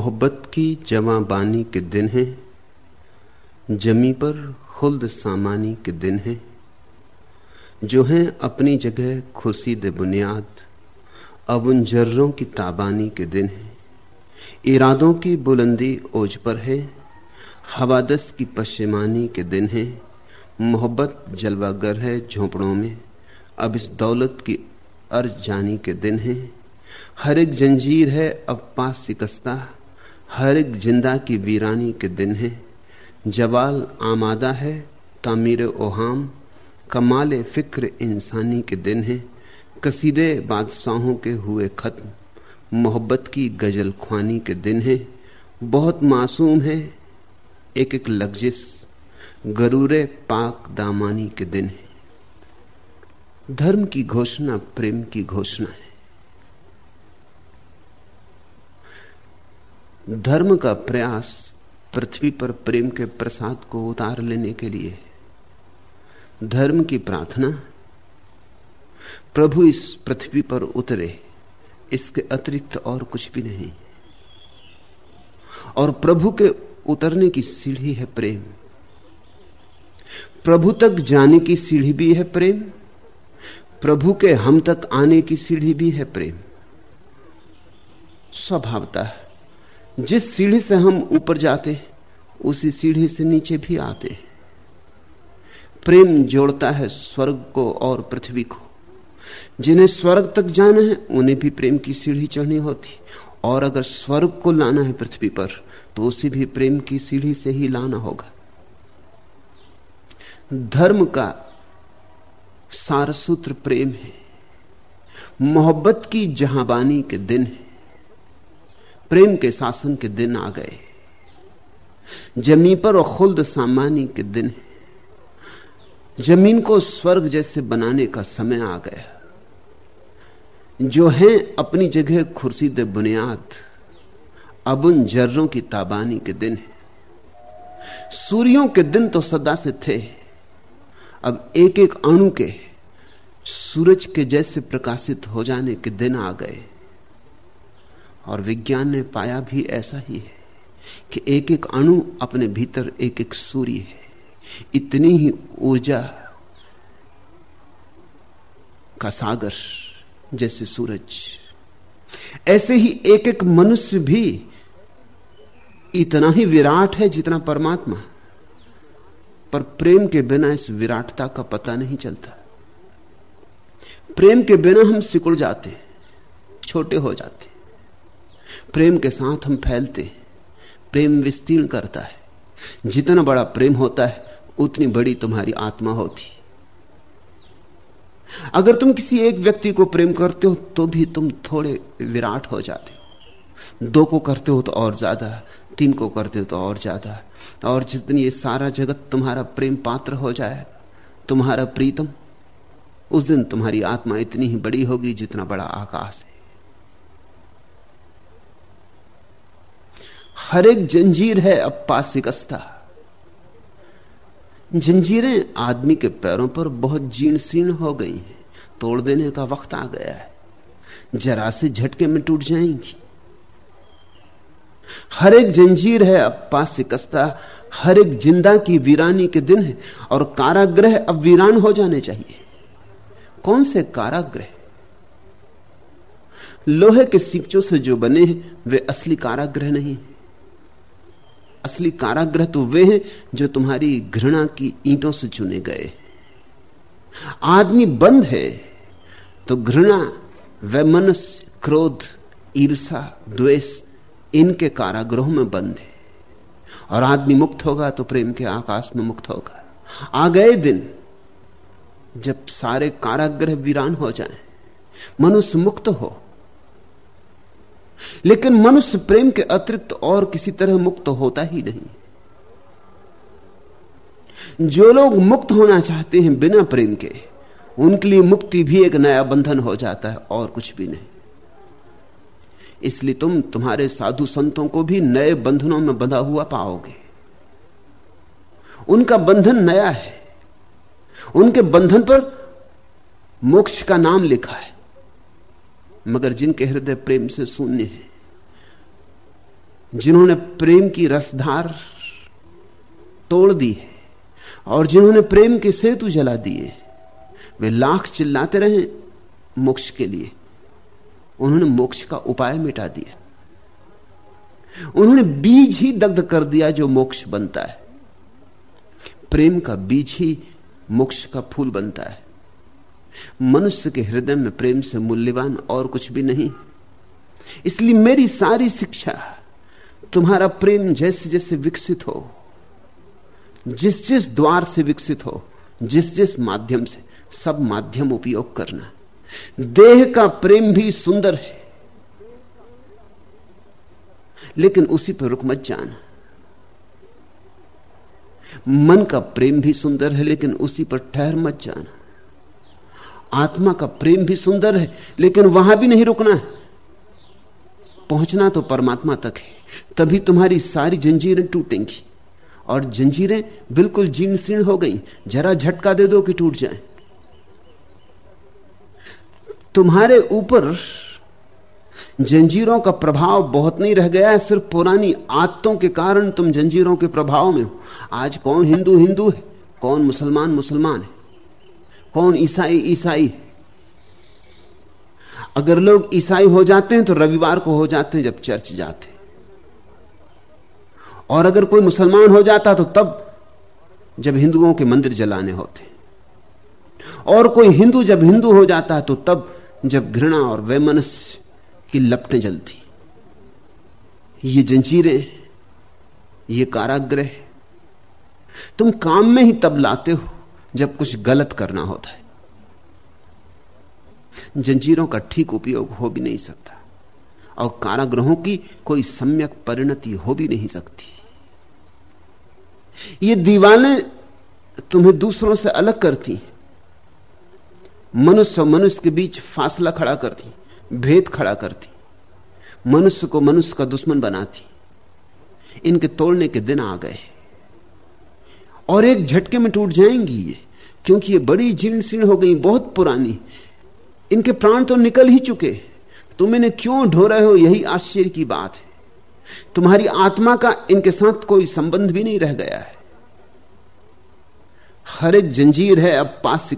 मोहब्बत की जमा बानी के दिन हैं, जमी पर खुल्द सामानी के दिन हैं, जो हैं अपनी जगह खुर्शीद बुनियाद, अब उन जर्रों की ताबानी के दिन हैं। इरादों की बुलंदी ओज पर है, हवादस की पश्चिमानी के दिन है। मोहब्बत जलवागर है झोंपड़ों में, अब इस दौलत की अर्ज़ जानी के दिन है। हर एक जंजीर है अब पास शिकस्ता हर एक ज़िंदा की वीरानी के दिन है। जवाल आमादा है, तामीर ओहाम, कमाल फ़िक्र इंसानी के दिन है। कसीदे बादशाहों के हुए खत्म, मोहब्बत की गज़ल ख्वानी के दिन है। बहुत मासूम है, एक एक लग्जिस, गरूरे पाक दामानी के दिन है। धर्म की घोषणा, प्रेम की घोषणा है। धर्म का प्रयास पृथ्वी पर प्रेम के प्रसाद को उतार लेने के लिए धर्म की प्रार्थना, प्रभु इस पृथ्वी पर उतरे, इसके अतिरिक्त और कुछ भी नहीं। और प्रभु के उतरने की सीढ़ी है प्रेम। प्रभु तक जाने की सीढ़ी भी है प्रेम। प्रभु के हम तक आने की सीढ़ी भी है प्रेम। स्वभावता है जिस सीढ़ी से हम ऊपर जाते उसी सीढ़ी से नीचे भी आते प्रेम जोड़ता है स्वर्ग को और पृथ्वी को। जिन्हें स्वर्ग तक जाना है, उन्हें भी प्रेम की सीढ़ी चढ़नी होती और अगर स्वर्ग को लाना है पृथ्वी पर तो उसे भी प्रेम की सीढ़ी से ही लाना होगा। धर्म का सारसूत्र प्रेम है। मोहब्बत की जहाबानी के दिन है। प्रेम के शासन के दिन आ गए। जमी पर और खुल्द सामानी के दिन ज़मीन को स्वर्ग जैसे बनाने का समय आ गया। जो है अपनी जगह खुर्शीद बुनियाद, अब उन जर्रों की ताबानी के दिन है। सूर्यों के दिन तो सदा से थे। अब एक एक अणु के सूरज के जैसे प्रकाशित हो जाने के दिन आ गए। और विज्ञान ने पाया भी ऐसा ही है कि एक एक अणु अपने भीतर एक एक सूर्य है। इतनी ही ऊर्जा का सागर जैसे सूरज। ऐसे ही एक एक मनुष्य भी इतना ही विराट है जितना परमात्मा। पर प्रेम के बिना इस विराटता का पता नहीं चलता। प्रेम के बिना हम सिकुड़ जाते, छोटे हो जाते। प्रेम के साथ हम फैलते हैं। प्रेम विस्तीर्ण करता है। जितना बड़ा प्रेम होता है, उतनी बड़ी तुम्हारी आत्मा होती अगर तुम किसी एक व्यक्ति को प्रेम करते हो तो भी तुम थोड़े विराट हो जाते हो। दो को करते हो तो और ज़्यादा, तीन को करते हो तो और ज़्यादा। और जिस दिन ये सारा जगत तुम्हारा प्रेम पात्र हो जाए, तुम्हारा प्रीतम, उस दिन तुम्हारी आत्मा इतनी ही बड़ी होगी जितना बड़ा आकाश है। हर एक जंजीर है अब पास शिकस्ता जंजीरें आदमी के पैरों पर बहुत जीर्ण शीर्ण हो गई हैं। तोड़ देने का वक्त आ गया है। जरा से झटके में टूट जाएँगी। हर एक जंजीर है अब पास शिकस्ता हर एक ज़िंदा की वीरानी के दिन है और काराग्रह अब वीरान हो जाने चाहिए। कौन से काराग्रह लोहे के सिक्चों से जो बने हैं, वे असली काराग्रह नहीं असली काराग्रह तो वे हैं जो तुम्हारी घृणा की ईंटों से चुने गए आदमी बंद है तो घृणा वैमनस्य क्रोध ईर्षा द्वेष इनके कारागृहों में बंद है। और आदमी मुक्त होगा तो प्रेम के आकाश में मुक्त होगा। आ गए दिन जब सारे कारागृह वीरान हो जाएँ, मनुष्य मुक्त हो लेकिन मनुष्य प्रेम के अतिरिक्त और किसी तरह मुक्त होता ही नहीं। जो लोग मुक्त होना चाहते हैं बिना प्रेम के, उनके लिए मुक्ति भी एक नया बंधन हो जाता है और कुछ भी नहीं। इसलिए तुम तुम्हारे साधु संतों को भी नए बंधनों में बंधा हुआ पाओगे। उनका बंधन नया है। उनके बंधन पर मोक्ष का नाम लिखा है। मगर जिनके हृदय प्रेम से शून्य है, जिन्होंने प्रेम की रसधार तोड़ दी है और जिन्होंने प्रेम के सेतु जला दिए, वे लाख चिल्लाते रहे मोक्ष के लिए। उन्होंने मोक्ष का उपाय मिटा दिया। उन्होंने बीज ही दग्ध कर दिया जो मोक्ष बनता है। प्रेम का बीज ही मोक्ष का फूल बनता है। मनुष्य के हृदय में प्रेम से मूल्यवान और कुछ भी नहीं। इसलिए मेरी सारी शिक्षा तुम्हारा प्रेम जैसे जैसे विकसित हो जिस जिस द्वार से विकसित हो जिस जिस माध्यम से सब माध्यम उपयोग करना। देह का प्रेम भी सुंदर है, लेकिन उसी पर रुक मत जाना। मन का प्रेम भी सुंदर है, लेकिन उसी पर ठहर मत जाना। आत्मा का प्रेम भी सुंदर है, लेकिन वहाँ भी नहीं रुकना है। पहुँचना तो परमात्मा तक है, तभी तुम्हारी सारी जंजीरें टूटेंगी। और जंजीरें बिल्कुल जीर्ण शीर्ण हो गई, जरा झटका दे दो कि टूट जाए। तुम्हारे ऊपर जंजीरों का प्रभाव बहुत नहीं रह गया है, सिर्फ़ पुरानी आदतों के कारण तुम जंजीरों के प्रभाव में हो। आज कौन हिंदू हिंदू है, कौन मुसलमान मुसलमान है? कौन ईसाई ईसाई? अगर लोग ईसाई हो जाते हैं तो रविवार को हो जाते हैं जब चर्च जाते हैं। और अगर कोई मुसलमान हो जाता तो तब जब हिंदुओं के मंदिर जलाने होते और कोई हिंदू जब हिंदू हो जाता है तो तब जब घृणा और वैमनस्य की लपटें जलती। ये जंजीरें ये काराग्रह तुम काम में ही तब लाते हो। जब कुछ गलत करना होता है। जंजीरों का ठीक उपयोग हो भी नहीं सकता, और कारागृहों की कोई सम्यक परिणति हो भी नहीं सकती। ये दीवाने तुम्हें दूसरों से अलग करती मनुष्य और मनुष्य के बीच फासला खड़ा करती, भेद खड़ा करती, मनुष्य को मनुष्य का दुश्मन बनाती। इनके तोड़ने के दिन आ गए और एक झटके में टूट जाएँगी ये, क्योंकि ये बड़ी जीर्ण शीर्ण हो गई, बहुत पुरानी। इनके प्राण तो निकल ही चुके तुम इन्हें क्यों ढो रहे हो, यही आश्चर्य की बात है। तुम्हारी आत्मा का इनके साथ कोई संबंध भी नहीं रह गया है। हर एक जंजीर है अब पास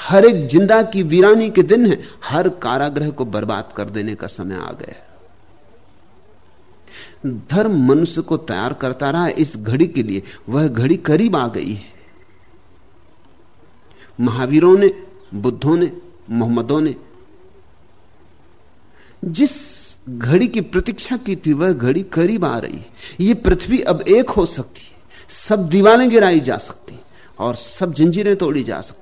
हर एक ज़िंदा की वीरानी के दिन है। हर कारागृह को बर्बाद कर देने का समय आ गया। धर्म मनुष्य को तैयार करता रहा इस घड़ी के लिए। वह घड़ी करीब आ गई है। महावीरों ने, बुद्धों ने, मोहम्मदों ने, जिस घड़ी की प्रतीक्षा की थी, वह घड़ी करीब आ रही है। ये पृथ्वी अब एक हो सकती है। सब दीवारें गिराई जा सकती और सब जंजीरें तोड़ी जा सकती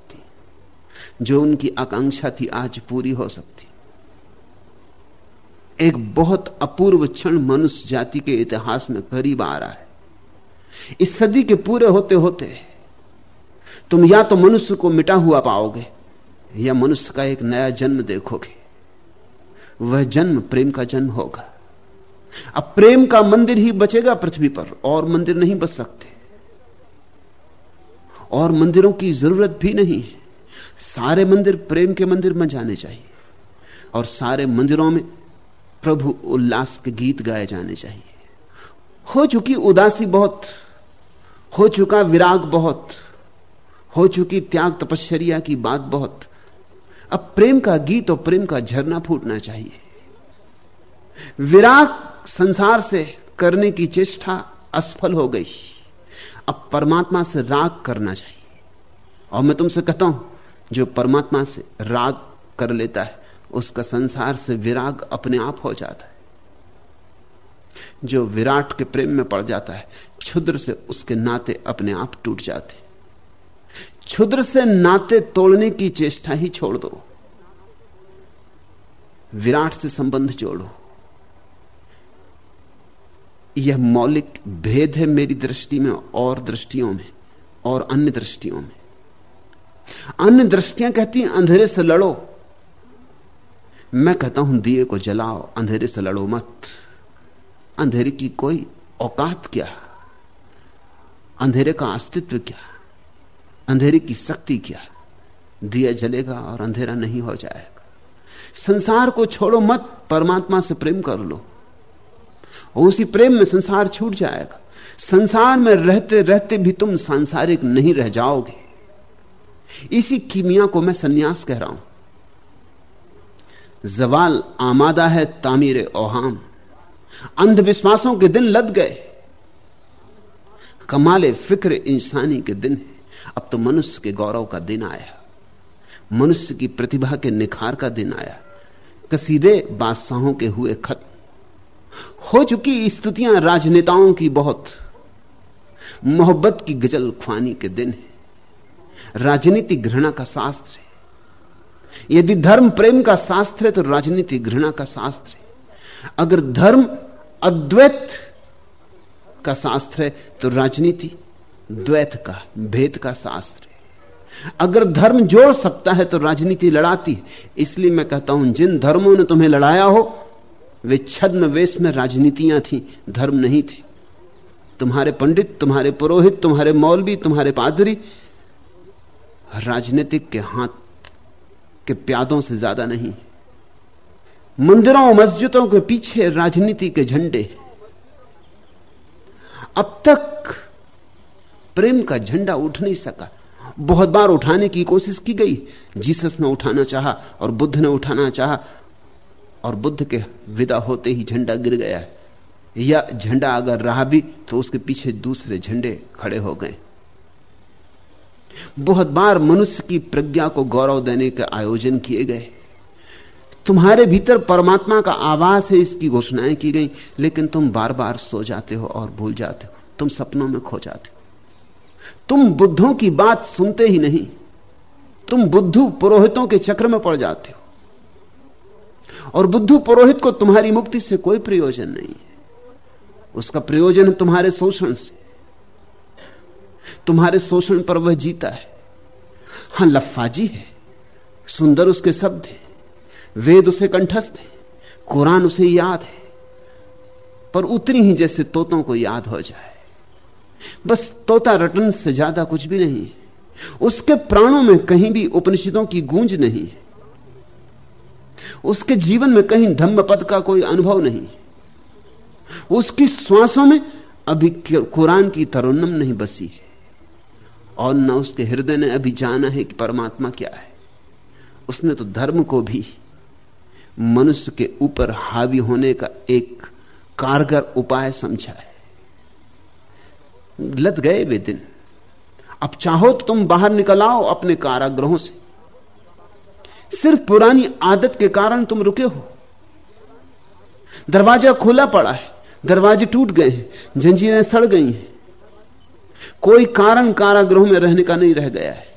जो उनकी आकांक्षा थी, आज पूरी हो सकती एक बहुत अपूर्व क्षण मनुष्य जाति के इतिहास में करीब आ रहा है। इस सदी के पूरे होते होते तुम या तो मनुष्य को मिटा हुआ पाओगे, या मनुष्य का एक नया जन्म देखोगे। वह जन्म प्रेम का जन्म होगा। अब प्रेम का मंदिर ही बचेगा पृथ्वी पर, और मंदिर नहीं बच सकते। और मंदिरों की ज़रूरत भी नहीं है। सारे मंदिर प्रेम के मंदिर में जाने चाहिए, और सारे मंदिरों में प्रभु उल्लास के गीत गाए जाने चाहिए। हो चुकी उदासी बहुत, हो चुका विराग बहुत, हो चुकी त्याग तपश्चर्या की बात बहुत, अब प्रेम का गीत और प्रेम का झरना फूटना चाहिए। विराग संसार से करने की चेष्टा असफल हो गई। अब परमात्मा से राग करना चाहिए। और मैं तुमसे कहता हूँ, जो परमात्मा से राग कर लेता है उसका संसार से विराग अपने आप हो जाता है। जो विराट के प्रेम में पड़ जाता है, क्षुद्र से उसके नाते अपने आप टूट जाते क्षुद्र से नाते तोड़ने की चेष्टा ही छोड़ दो। विराट से संबंध जोड़ो। यह मौलिक भेद है मेरी दृष्टि में और दृष्टियों में, और अन्य दृष्टियों में। अन्य दृष्टियाँ कहती अंधेरे से लड़ो। मैं कहता हूँ, दिए को जलाओ, अंधेरे से लड़ो मत। अंधेरे की कोई औकात क्या? अंधेरे का अस्तित्व क्या? अंधेरे की शक्ति क्या? दिया जलेगा और अंधेरा नहीं हो जाएगा। संसार को छोड़ो मत, परमात्मा से प्रेम कर लो। और उसी प्रेम में संसार छूट जाएगा। संसार में रहते रहते भी तुम सांसारिक नहीं रह जाओगे। इसी कीमिया को मैं सन्यास कह रहा हूँ। जवाल आमादा है तामीर ओहाम। अंधविश्वासों के दिन लद गए। कमाले फ़िक्र इंसानी के दिन है। अब तो मनुष्य के गौरव का दिन आया। मनुष्य की प्रतिभा के निखार का दिन आया। कसीदे बादशाहों के हुए खत्म हो चुकी स्तुतियाँ राजनेताओं की बहुत। मोहब्बत की गज़ल ख्वानी के दिन है। राजनीति घृणा का शास्त्र है। यदि धर्म प्रेम का शास्त्र है तो राजनीति घृणा का शास्त्र है। अगर धर्म अद्वैत का शास्त्र है तो राजनीति द्वैत का, भेद का शास्त्र है। अगर धर्म जोड़ सकता है तो राजनीति लड़ाती है। इसलिए मैं कहता हूँ, जिन धर्मों ने तुम्हें लड़ाया हो, वे छद्म वेश में राजनीतियाँ थी, धर्म नहीं थे। तुम्हारे पंडित, तुम्हारे पुरोहित, तुम्हारे मौलवी, तुम्हारे पादरी, राजनीतिक के हाथ के प्यादों से ज़्यादा नहीं। मंदिरों मस्जिदों के पीछे राजनीति के झंडे। अब तक प्रेम का झंडा उठ नहीं सका। बहुत बार उठाने की कोशिश की गई। जीसस ने उठाना चाहा और बुद्ध ने उठाना चाहा और बुद्ध के विदा होते ही झंडा गिर गया। या झंडा अगर रहा भी तो उसके पीछे दूसरे झंडे खड़े हो गए। बहुत बार मनुष्य की प्रज्ञा को गौरव देने के आयोजन किए गए। तुम्हारे भीतर परमात्मा का आवास है, इसकी घोषणाएँ की गई, लेकिन तुम बार बार सो जाते हो और भूल जाते हो। तुम सपनों में खो जाते हो। तुम बुद्धों की बात सुनते ही नहीं। तुम बुद्धू पुरोहितों के चक्र में पड़ जाते हो। और बुद्धू पुरोहित को तुम्हारी मुक्ति से कोई प्रयोजन नहीं है। उसका प्रयोजन तुम्हारे शोषण से। तुम्हारे शोषण पर वह जीता है। हाँ, लफाजी है, सुंदर उसके शब्द है, वेद उसे कंठस्थ है, कुरान उसे याद है, पर उतनी ही जैसे तोतों को याद हो जाए। बस तोता रटन से ज़्यादा कुछ भी नहीं उसके प्राणों में कहीं भी उपनिषदों की गूंज नहीं है, उसके जीवन में कहीं धम्म पद का कोई अनुभव नहीं उसकी श्वासों में अभी कुरान की तरुन्नम नहीं बसी है। और न उसके हृदय ने अभी जाना है कि परमात्मा क्या है। उसने तो धर्म को भी मनुष्य के ऊपर हावी होने का एक कारगर उपाय समझा है। लद गए वे दिन। अब चाहो तो तुम बाहर निकल आओ अपने काराग्रहों से। सिर्फ़ पुरानी आदत के कारण तुम रुके हो। दरवाज़ा खुला पड़ा है, दरवाजे टूट गए हैं जंजीरें सड़ गई हैं। कोई कारण कारागृह में रहने का नहीं रह गया है।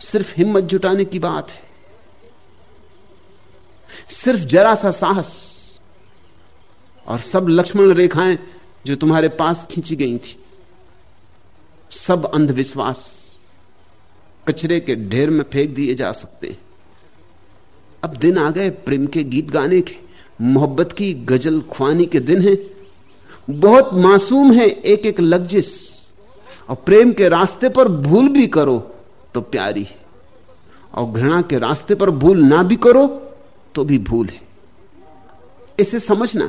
सिर्फ़ हिम्मत जुटाने की बात है। सिर्फ़ जरा सा साहस और सब लक्ष्मण रेखाएँ जो तुम्हारे पास खींची गई थी, सब अंधविश्वास कचरे के ढेर में फेंक दिए जा सकते हैं। अब दिन आ गए, प्रेम के गीत गाने के, मोहब्बत की गज़ल खुआनी के दिन है। बहुत मासूम है एक एक लग्जिश और प्रेम के रास्ते पर भूल भी करो तो प्यारी है। और घृणा के रास्ते पर भूल ना भी करो तो भी भूल है। इसे समझना,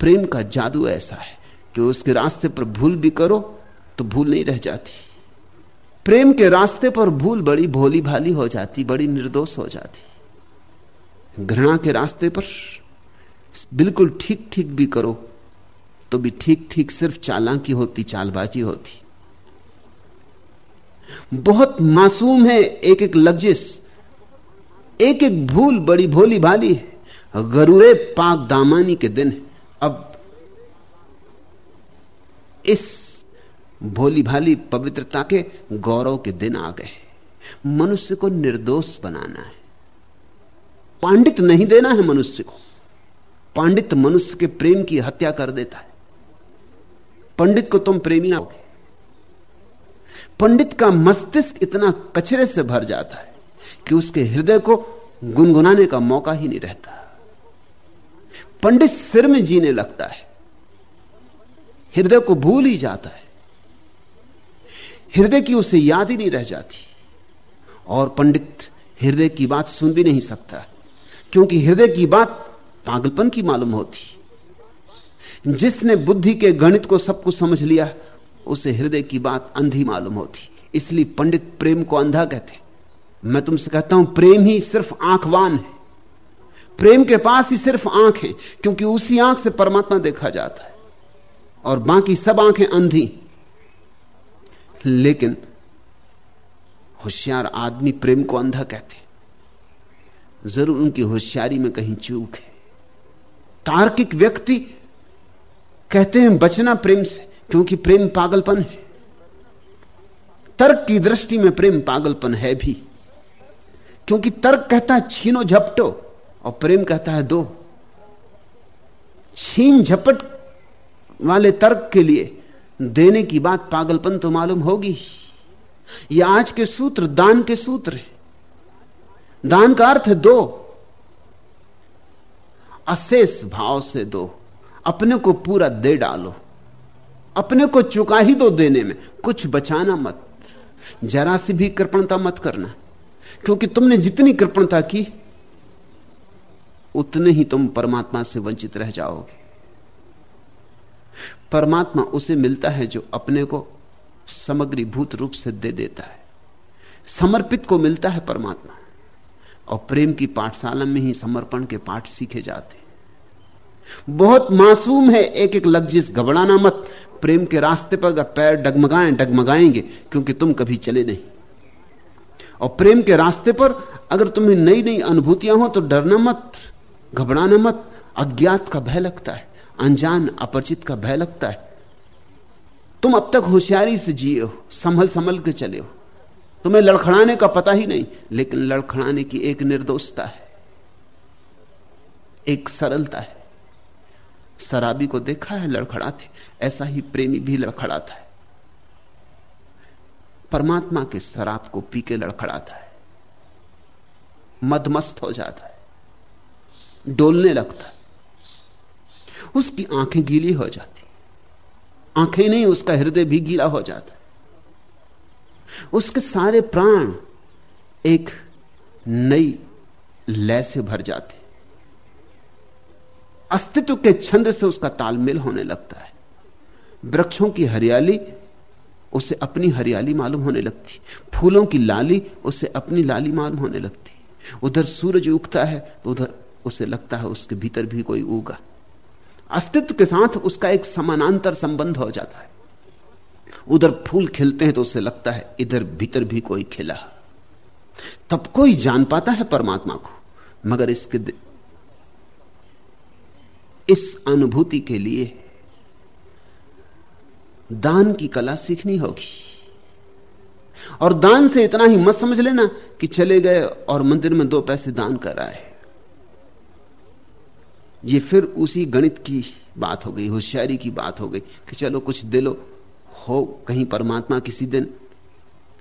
प्रेम का जादू ऐसा है कि उसके रास्ते पर भूल भी करो तो भूल नहीं रह जाती। प्रेम के रास्ते पर भूल बड़ी भोली भाली हो जाती, बड़ी निर्दोष हो जाती। घृणा के रास्ते पर बिल्कुल ठीक ठीक भी करो तो भी ठीक ठीक सिर्फ़ चालाकी होती, चालबाजी होती। बहुत मासूम है एक एक लग्जिश एक एक भूल, बड़ी भोली भाली है। गरुरे पाक दामानी के दिन अब इस भोली भाली पवित्रता के गौरव के दिन आ गए मनुष्य को निर्दोष बनाना है। पांडित नहीं देना है मनुष्य को। पांडित मनुष्य के प्रेम की हत्या कर देता है। पंडित को तुम प्रेमी ना पंडित का मस्तिष्क इतना कचरे से भर जाता है कि उसके हृदय को गुनगुनाने का मौका ही नहीं रहता। पंडित सिर में जीने लगता है। हृदय को भूल ही जाता है। हृदय की उसे याद ही नहीं रह जाती। और पंडित हृदय की बात सुन भी नहीं सकता, क्योंकि हृदय की बात पागलपन की मालूम होती। जिसने बुद्धि के गणित को सब कुछ समझ लिया, उसे हृदय की बात अंधी मालूम होती। इसलिए पंडित प्रेम को अंधा कहते मैं तुमसे कहता हूँ, प्रेम ही सिर्फ़ आंखवान है। प्रेम के पास ही सिर्फ़ आँख है, क्योंकि उसी आँख से परमात्मा देखा जाता है। और बाकी सब आँखें अंधी। लेकिन होशियार आदमी प्रेम को अंधा कहते ज़रूर उनकी होशियारी में कहीं चूक है। तार्किक व्यक्ति कहते हैं, बचना प्रेम से, क्योंकि प्रेम पागलपन है। तर्क की दृष्टि में प्रेम पागलपन है भी। क्योंकि तर्क कहता है, छीनो झपटो, और प्रेम कहता है, दो। छीन झपट वाले तर्क के लिए देने की बात पागलपन तो मालूम होगी। ये आज के सूत्र, दान के सूत्र है। दान का अर्थ है दो। अशेष भाव से दो। अपने को पूरा दे डालो। अपने को चुका ही दो देने में। कुछ बचाना मत। जरा सी भी कृपणता मत करना। क्योंकि तुमने जितनी कृपणता की, उतने ही तुम परमात्मा से वंचित रह जाओगे। परमात्मा उसे मिलता है जो अपने को समग्री भूत रूप से दे देता है। समर्पित को मिलता है परमात्मा। और प्रेम की पाठशाला में ही समर्पण के पाठ सीखे जाते बहुत मासूम है एक एक लग्जिस घबराना मत। प्रेम के रास्ते पर अगर पैर डगमगाएँ, डगमगाएँगे, क्योंकि तुम कभी चले नहीं। और प्रेम के रास्ते पर अगर तुम्हें नई नई अनुभूतियाँ हो तो डरना मत, घबराना मत। अज्ञात का भय लगता है, अनजान, अपरिचित का भय लगता है। तुम अब तक होशियारी से जिए हो संभल संभल के चले हो। तुम्हें लड़खड़ाने का पता ही नहीं, लेकिन लड़खड़ाने की एक निर्दोषता है, एक सरलता है। शराबी को देखा है, लड़खड़ाते ऐसा ही प्रेमी भी लड़खड़ाता है। परमात्मा के शराब को पी के लड़खड़ाता है। मदमस्त हो जाता है। डोलने लगता है। उसकी आँखें गीली हो जाती आँखें नहीं, उसका हृदय भी गीला हो जाता है। उसके सारे प्राण एक नई लय से भर जाते अस्तित्व के छंद से उसका तालमेल होने लगता है। वृक्षों की हरियाली, उसे अपनी हरियाली मालूम होने लगती। फूलों की लाली, उसे अपनी लाली मालूम होने लगती। उधर सूरज उगता है तो उधर उसे लगता है उसके भीतर भी कोई उगा। अस्तित्व के साथ उसका एक समानांतर संबंध हो जाता है। उधर फूल खिलते हैं तो उसे लगता है इधर भीतर भी कोई खिला। तब कोई जान पाता है परमात्मा को, मगर इसके इस अनुभूति के लिए दान की कला सीखनी होगी। और दान से इतना ही मत समझ लेना कि चले गए और मंदिर में दो पैसे दान कर आए ये फिर उसी गणित की बात हो गई, होशियारी की बात हो गई कि चलो कुछ दिलो हो कहीं परमात्मा किसी दिन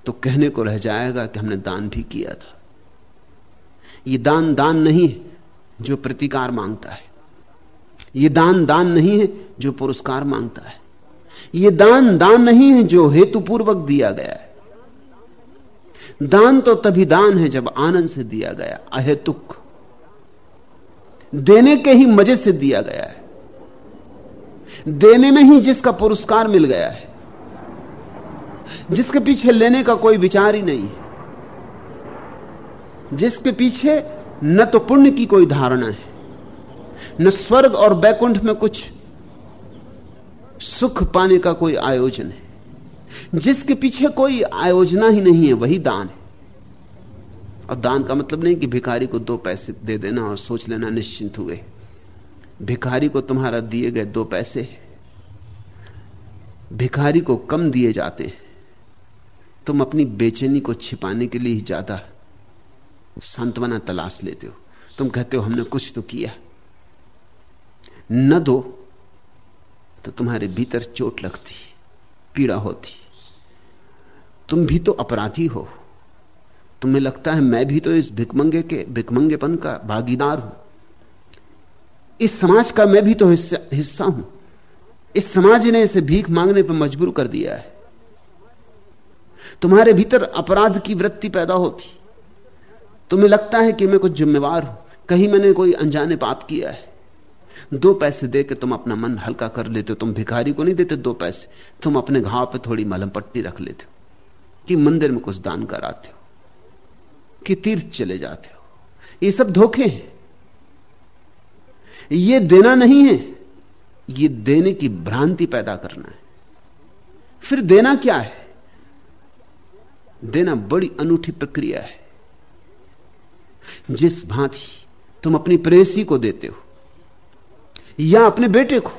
तो कहने को रह जाएगा कि हमने दान भी किया था। ये दान दान नहीं है, जो प्रतिकार माँगता है। ये दान दान नहीं है जो पुरस्कार माँगता है। ये दान दान नहीं है जो हेतुपूर्वक दिया गया है। दान तो तभी दान है जब आनंद से दिया गया, अहेतुक। देने के ही मज़े से दिया गया है। देने में ही जिसका पुरस्कार मिल गया है, जिसके पीछे लेने का कोई विचार ही नहीं है, जिसके पीछे न तो पुण्य की कोई धारणा है। न स्वर्ग और बैकुंठ में कुछ सुख पाने का कोई आयोजन है। जिसके पीछे कोई आयोजना ही नहीं है, वही दान है। और दान का मतलब नहीं कि भिखारी को दो पैसे दे देना और सोच लेना निश्चिंत हुए। भिखारी को तुम्हारा दिए गए दो पैसे भिखारी को कम दिए जाते हैं। तुम अपनी बेचैनी को छिपाने के लिए ही ज़्यादा सांत्वना तलाश लेते हो। तुम कहते हो, हमने कुछ तो किया। न दो तो तुम्हारे भीतर चोट लगती पीड़ा होती। तुम भी तो अपराधी हो। तुम्हें लगता है मैं भी तो इस भिकमंगे के भिकमंगेपन का भागीदार हूँ। इस समाज का मैं भी तो हिस्सा, हिस्सा हूँ। इस समाज ने इसे भीख मांगने पर मजबूर कर दिया है। तुम्हारे भीतर अपराध की वृत्ति पैदा होती। तुम्हें लगता है कि मैं कुछ जिम्मेवार हूँ। कहीं मैंने कोई अनजाने पाप किया है। दो पैसे दे के तुम अपना मन हल्का कर लेते हो, तुम भिखारी को नहीं देते दो पैसे। तुम अपने घाव पे थोड़ी मलम पट्टी रख लेते हो, कि मंदिर में कुछ दान कराते हो, कि तीर्थ चले जाते हो। ये सब धोखे हैं। ये देना नहीं है, ये देने की भ्रांति पैदा करना है। फिर देना क्या है? देना बड़ी अनूठी प्रक्रिया है। जिस भांति तुम अपनी प्रेसी को देते हो या अपने बेटे को,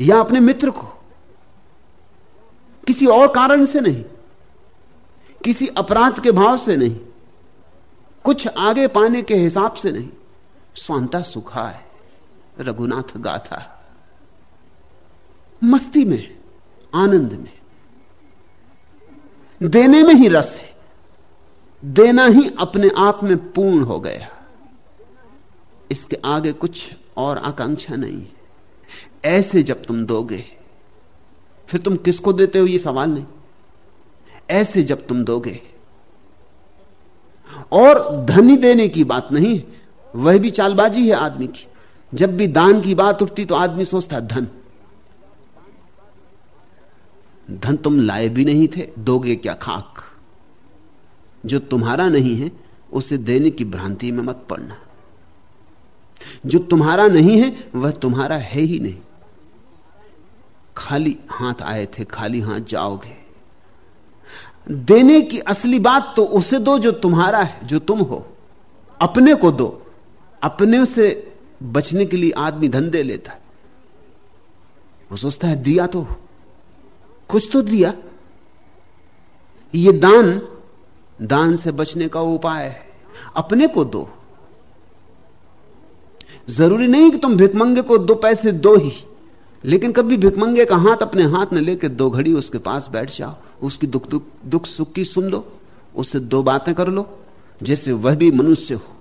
या अपने मित्र को, किसी और कारण से नहीं, किसी अपराध के भाव से नहीं, कुछ आगे पाने के हिसाब से नहीं। स्वांता सुखा है, रघुनाथ गाथा मस्ती में, आनंद में। देने में ही रस है, देना ही अपने आप में पूर्ण हो गया। इसके आगे कुछ और आकांक्षा नहीं। है ऐसे जब तुम दोगे, फिर तुम किसको देते हो ये सवाल नहीं। ऐसे जब तुम दोगे, और धनी देने की बात नहीं, वह भी चालबाजी है आदमी की। जब भी दान की बात उठती तो आदमी सोचता, धन। धन तुम लाए भी नहीं थे, दोगे क्या खाक? जो तुम्हारा नहीं है, उसे देने की भ्रांति में मत पड़ना। जो तुम्हारा नहीं है, वह तुम्हारा है ही नहीं। खाली हाथ आए थे, खाली हाथ जाओगे। देने की असली बात तो उसे दो जो तुम्हारा है, जो तुम हो। अपने को दो। अपने से बचने के लिए आदमी दे लेता है। वो सोचता है, दिया तो। कुछ तो दिया। ये दान दान से बचने का उपाय है। अपने को दो। ज़रूरी नहीं कि तुम भिकमंगे को दो पैसे दो ही। लेकिन कभी भिकमंगे का हाथ अपने हाथ में लेकर दो घड़ी उसके पास बैठ जाओ, उसकी दुख दुख दुख सुख की सुन लो, उससे दो बातें कर लो, जैसे वह भी मनुष्य हो।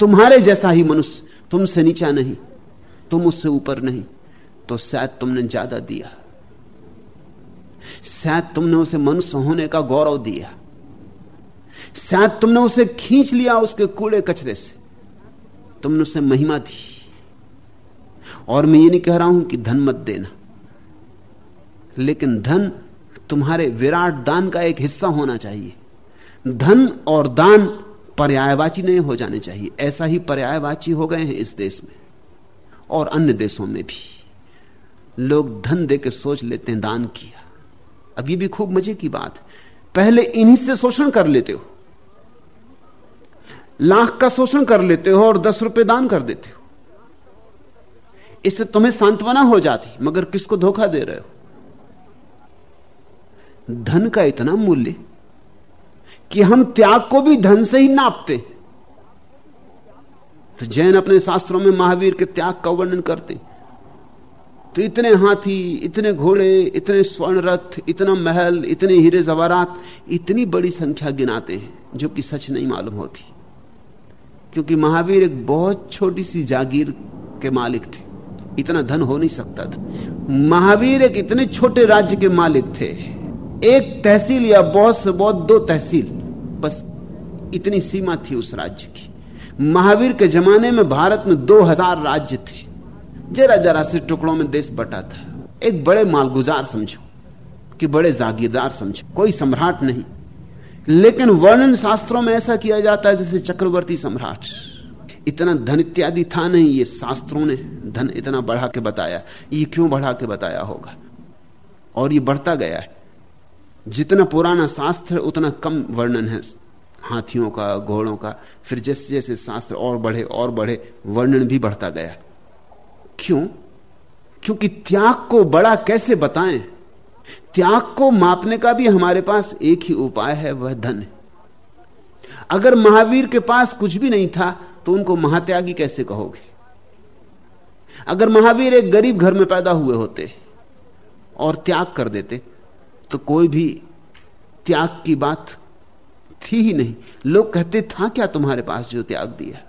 तुम्हारे जैसा ही मनुष्य, तुमसे नीचा नहीं, तुम उससे ऊपर नहीं तो शायद तुमने ज़्यादा दिया। शायद तुमने उसे मनुष्य होने का गौरव दिया। शायद तुमने उसे खींच लिया उसके कूड़े कचरे से। तुमने उसे महिमा दी। और मैं ये नहीं कह रहा हूँ कि धन मत देना। लेकिन धन तुम्हारे विराट दान का एक हिस्सा होना चाहिए। धन और दान पर्यायवाची नहीं हो जाने चाहिए। ऐसा ही पर्यायवाची हो गए हैं इस देश में और अन्य देशों में भी। लोग धन दे के सोच लेते हैं, दान किया। अब ये भी खूब मज़े की बात। पहले इन्हीं से शोषण कर लेते हो। लाख का शोषण कर लेते हो और दस रुपए दान कर देते हो। इससे तुम्हें सांत्वना हो जाती, मगर किसको धोखा दे रहे हो? धन का इतना मूल्य कि हम त्याग को भी धन से ही नापते तो जैन अपने शास्त्रों में महावीर के त्याग का वर्णन करते तो इतने हाथी, इतने घोड़े, इतने स्वर्ण रथ इतना महल, इतने हीरे जवारात इतनी बड़ी संख्या गिनाते हैं, जो कि सच नहीं मालूम होती। क्योंकि महावीर एक बहुत छोटी सी जागीर के मालिक थे। इतना धन हो नहीं सकता था। महावीर एक इतने छोटे राज्य के मालिक थे। एक तहसील या बहुत से बहुत दो तहसील, बस इतनी सीमा थी उस राज्य की। महावीर के जमाने में भारत में दो हज़ार राज्य थे। जरा जरा से टुकड़ों में देश बटा था। एक बड़े मालगुजार समझो कि बड़े जागीरदार समझो। कोई सम्राट नहीं। लेकिन वर्णन शास्त्रों में ऐसा किया जाता है जैसे चक्रवर्ती सम्राट। इतना धन इत्यादि था नहीं, ये शास्त्रों ने धन इतना बढ़ा के बताया। ये क्यों बढ़ा के बताया होगा? और ये बढ़ता गया है। जितना पुराना शास्त्र है, उतना कम वर्णन है हाथियों का, घोड़ों का। फिर जैसे जैसे शास्त्र और बढ़े और बढ़े, वर्णन भी बढ़ता गया। क्यों? क्योंकि त्याग को बड़ा कैसे बताएँ? त्याग को मापने का भी हमारे पास एक ही उपाय है, वह धन है। अगर महावीर के पास कुछ भी नहीं था तो उनको महात्यागी कैसे कहोगे? अगर महावीर एक गरीब घर में पैदा हुए होते और त्याग कर देते तो कोई भी त्याग की बात थी ही नहीं। लोग कहते, था क्या तुम्हारे पास जो त्याग दिया?